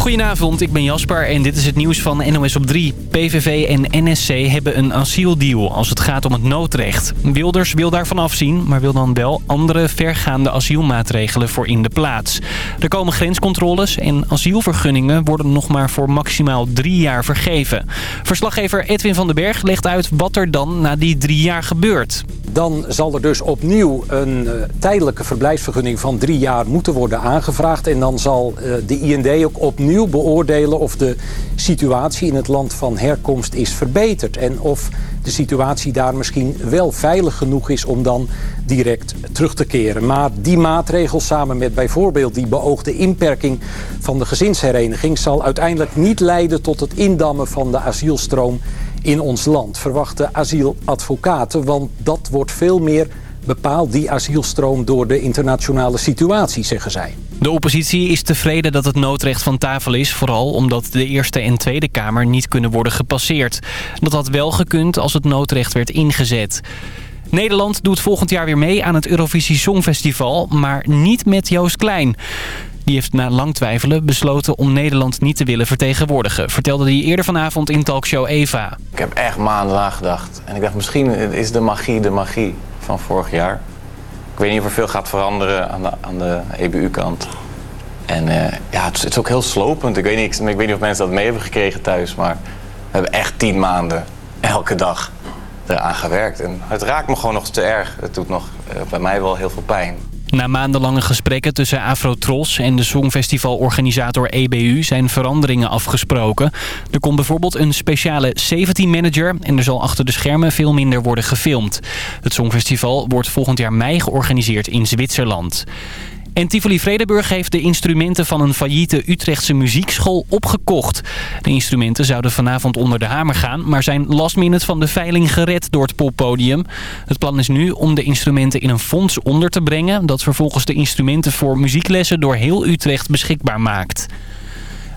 Goedenavond, ik ben Jasper en dit is het nieuws van NOS op 3. PVV en NSC hebben een asieldeal als het gaat om het noodrecht. Wilders wil daarvan afzien, maar wil dan wel andere vergaande asielmaatregelen voor in de plaats. Er komen grenscontroles en asielvergunningen worden nog maar voor maximaal drie jaar vergeven. Verslaggever Edwin van den Berg legt uit wat er dan na die drie jaar gebeurt. Dan zal er dus opnieuw een uh, tijdelijke verblijfsvergunning van drie jaar moeten worden aangevraagd. En dan zal uh, de IND ook opnieuw beoordelen of de situatie in het land van herkomst is verbeterd. En of de situatie daar misschien wel veilig genoeg is om dan direct terug te keren. Maar die maatregel samen met bijvoorbeeld die beoogde inperking van de gezinshereniging... zal uiteindelijk niet leiden tot het indammen van de asielstroom in ons land, verwachten asieladvocaten. Want dat wordt veel meer bepaald, die asielstroom, door de internationale situatie, zeggen zij. De oppositie is tevreden dat het noodrecht van tafel is... vooral omdat de Eerste en Tweede Kamer niet kunnen worden gepasseerd. Dat had wel gekund als het noodrecht werd ingezet. Nederland doet volgend jaar weer mee aan het Eurovisie Songfestival... maar niet met Joost Klein. Die heeft na lang twijfelen besloten om Nederland niet te willen vertegenwoordigen. Vertelde hij eerder vanavond in talkshow Eva. Ik heb echt maanden nagedacht. En ik dacht, misschien is de magie de magie van vorig jaar. Ik weet niet of er veel gaat veranderen aan de, aan de EBU-kant. En uh, ja, het is, ook heel slopend. Ik weet, niet, ik weet niet of mensen dat mee hebben gekregen thuis. Maar we hebben echt tien maanden elke dag eraan gewerkt. En het raakt me gewoon nog te erg. Het doet nog uh, bij mij wel heel veel pijn. Na maandenlange gesprekken tussen Afrotros en de Songfestivalorganisator EBU zijn veranderingen afgesproken. Er komt bijvoorbeeld een speciale 17 manager en er zal achter de schermen veel minder worden gefilmd. Het Songfestival wordt volgend jaar mei georganiseerd in Zwitserland. En Tivoli Vredenburg heeft de instrumenten van een failliete Utrechtse muziekschool opgekocht. De instrumenten zouden vanavond onder de hamer gaan, maar zijn last minute van de veiling gered door het poppodium. Het plan is nu om de instrumenten in een fonds onder te brengen... dat vervolgens de instrumenten voor muzieklessen door heel Utrecht beschikbaar maakt.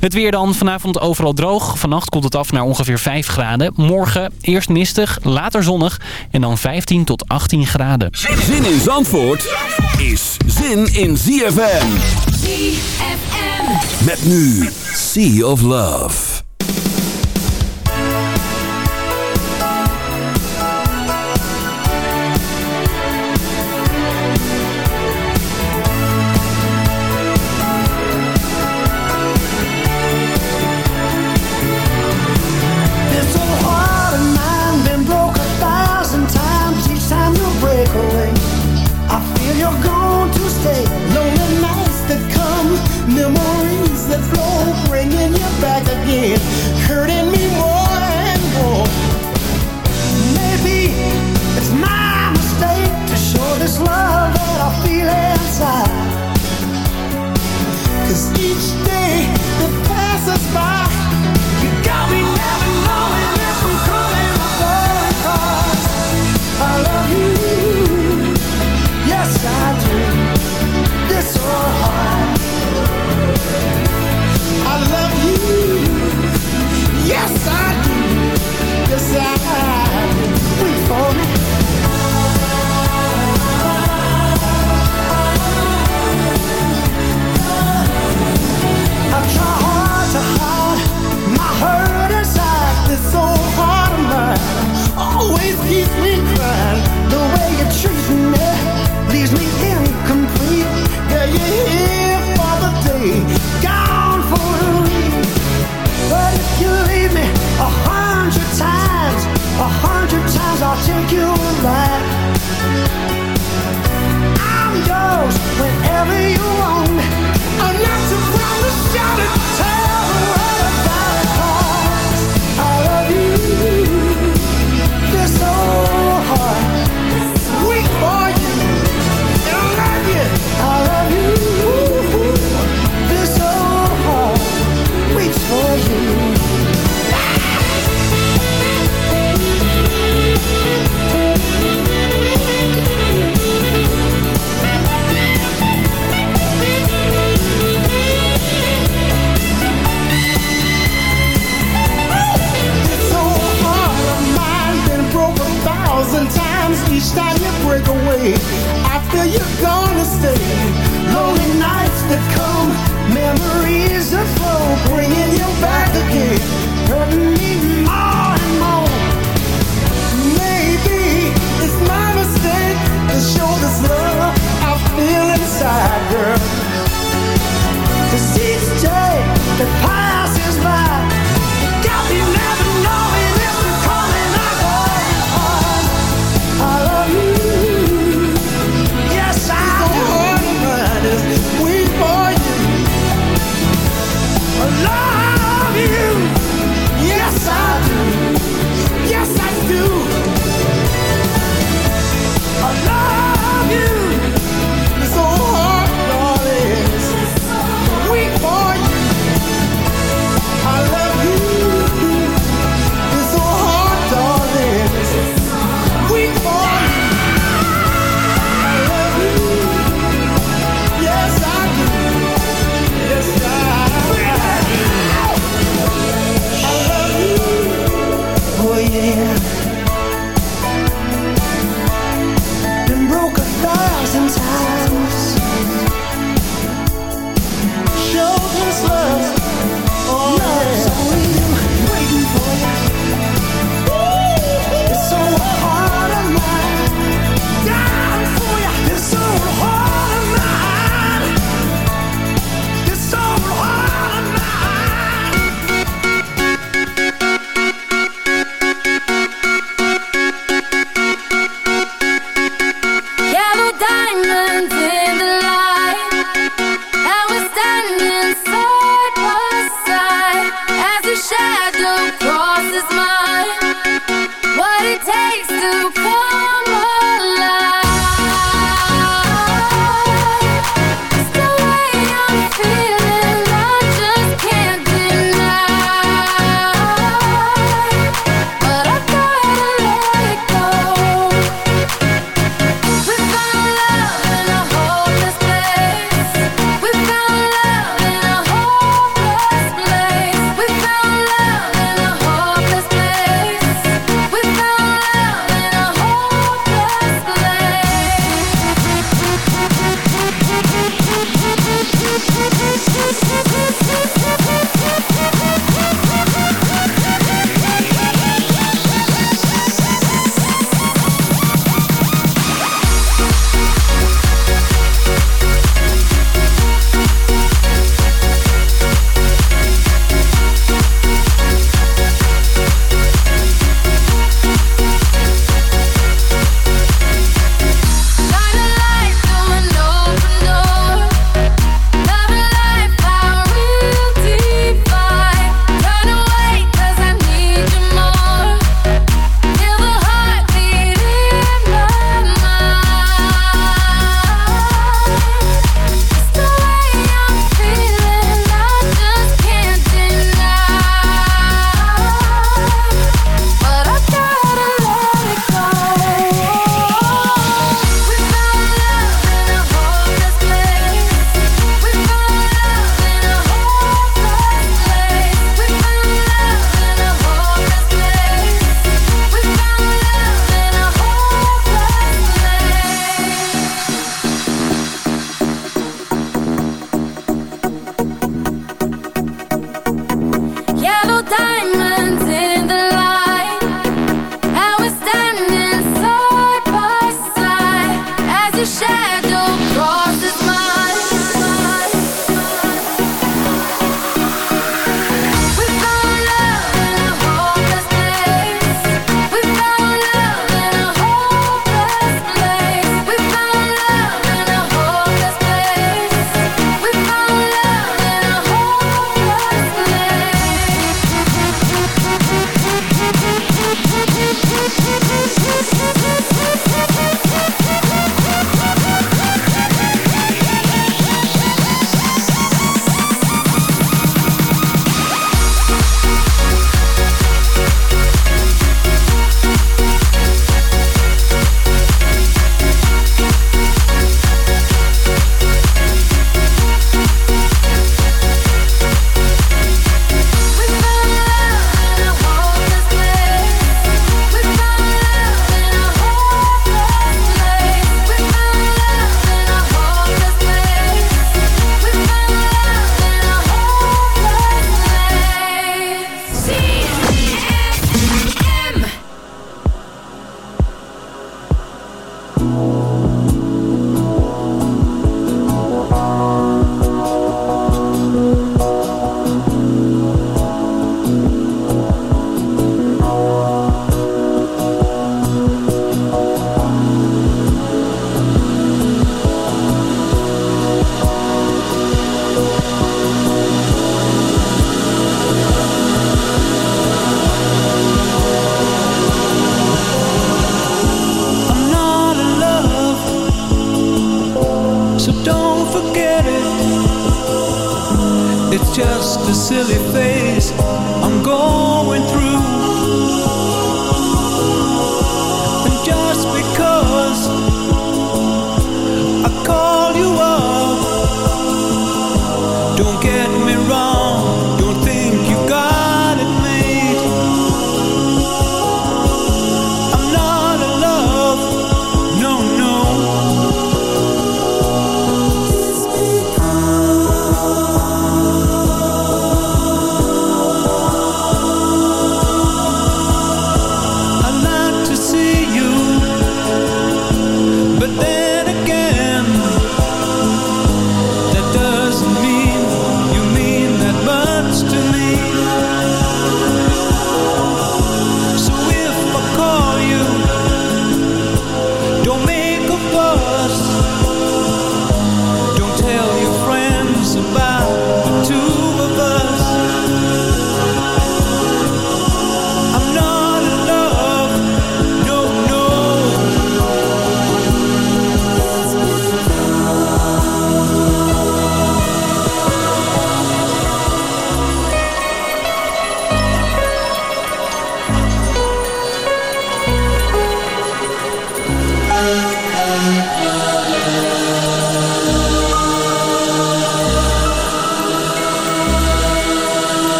Het weer dan vanavond overal droog. Vannacht komt het af naar ongeveer 5 graden. Morgen eerst mistig, later zonnig en dan 15 tot 18 graden. Zin in Zandvoort is zin in ZFM. ZFM. Met nu Sea of Love.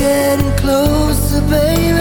Getting closer, baby.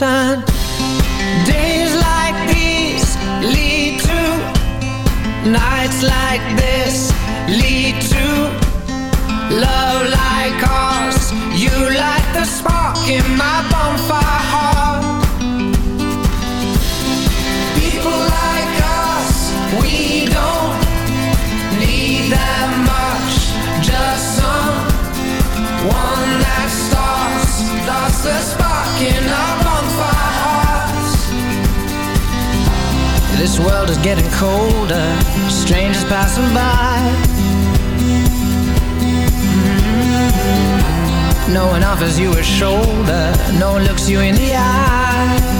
sun. Days like these lead to Nights like this lead to Love like ours. You light the spark in my bonfire heart. People like us, we don't need that much. Just some one that starts, starts the world is getting colder. Strangers passing by. Mm-hmm. No one offers you a shoulder. No one looks you in the eye.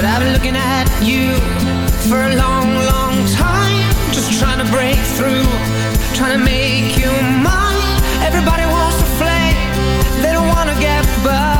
But I've been looking at you For a long, long time. Just trying to break through. Trying to make you mine. Everybody wants to flame They don't want to get burned.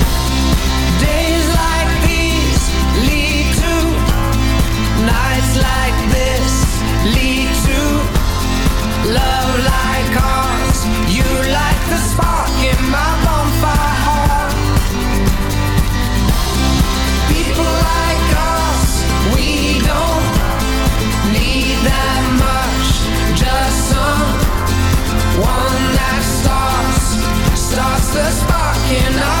and I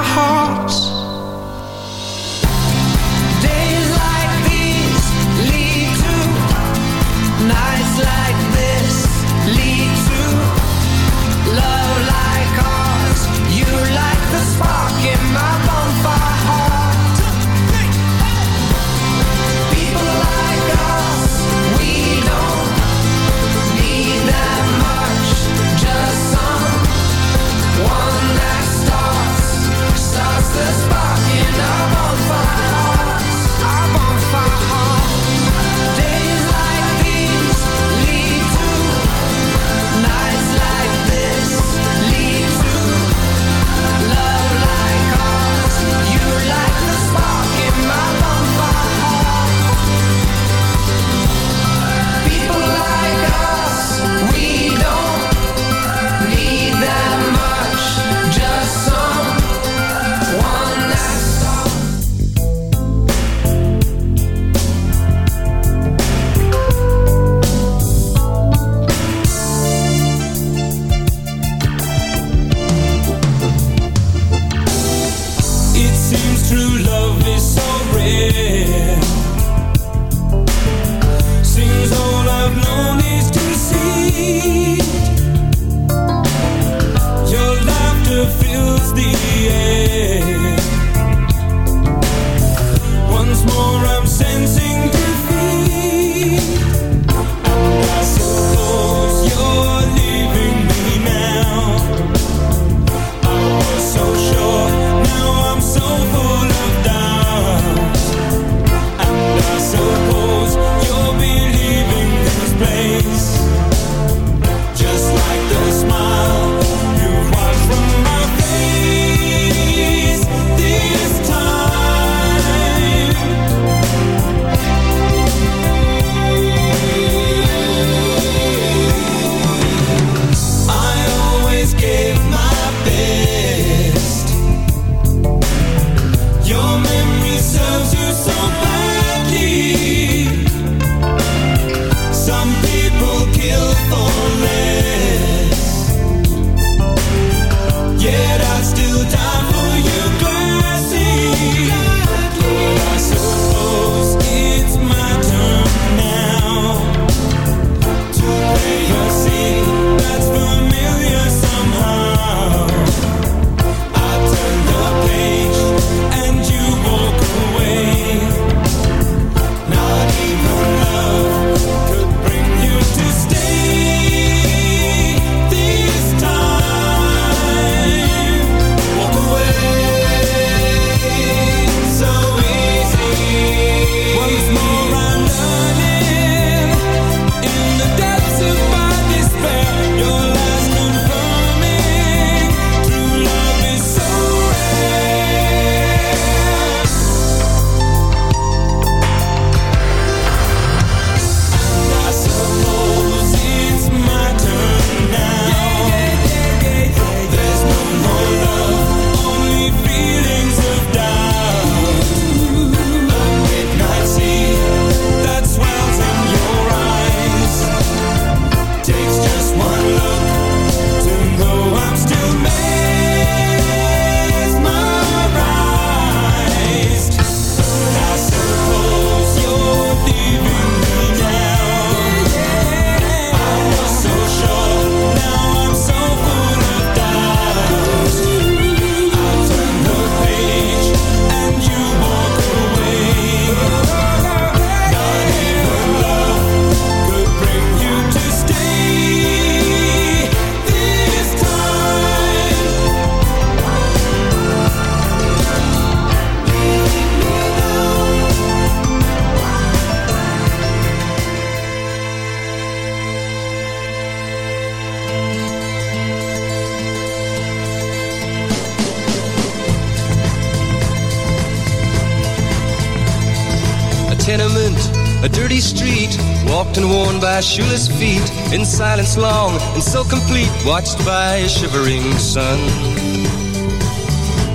In silence long and so complete, watched by a shivering sun.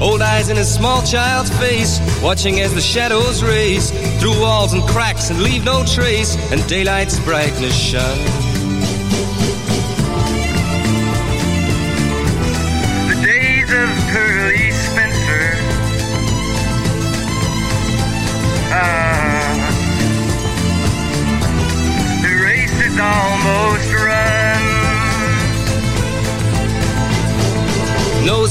Old eyes in a small child's face, watching as the shadows race through walls and cracks and leave no trace, and daylight's brightness shun. The days of Pearly Spencer. Ah, the race is almost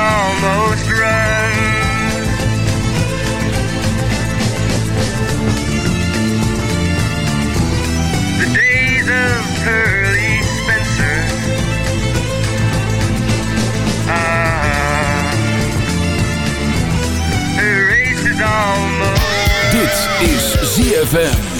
Almost run. The days of Pearly Spencer. Ah, is almost. Dit is ZFM.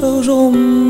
手中。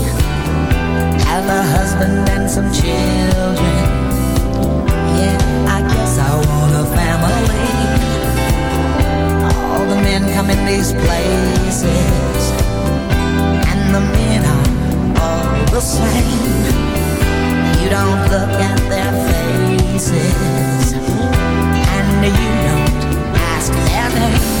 have a husband and some children. Yeah, I guess I want a family. All the men come in these places, and the men are all the same. You don't look at their faces, and you don't ask their name.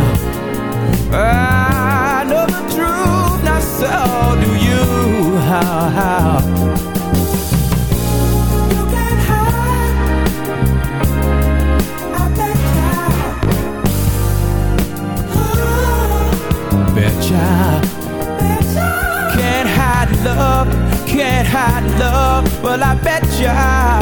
I know the truth, not so do you. How. You can hide. I betcha. Betcha. Can't hide love, can't hide love, well I bet ya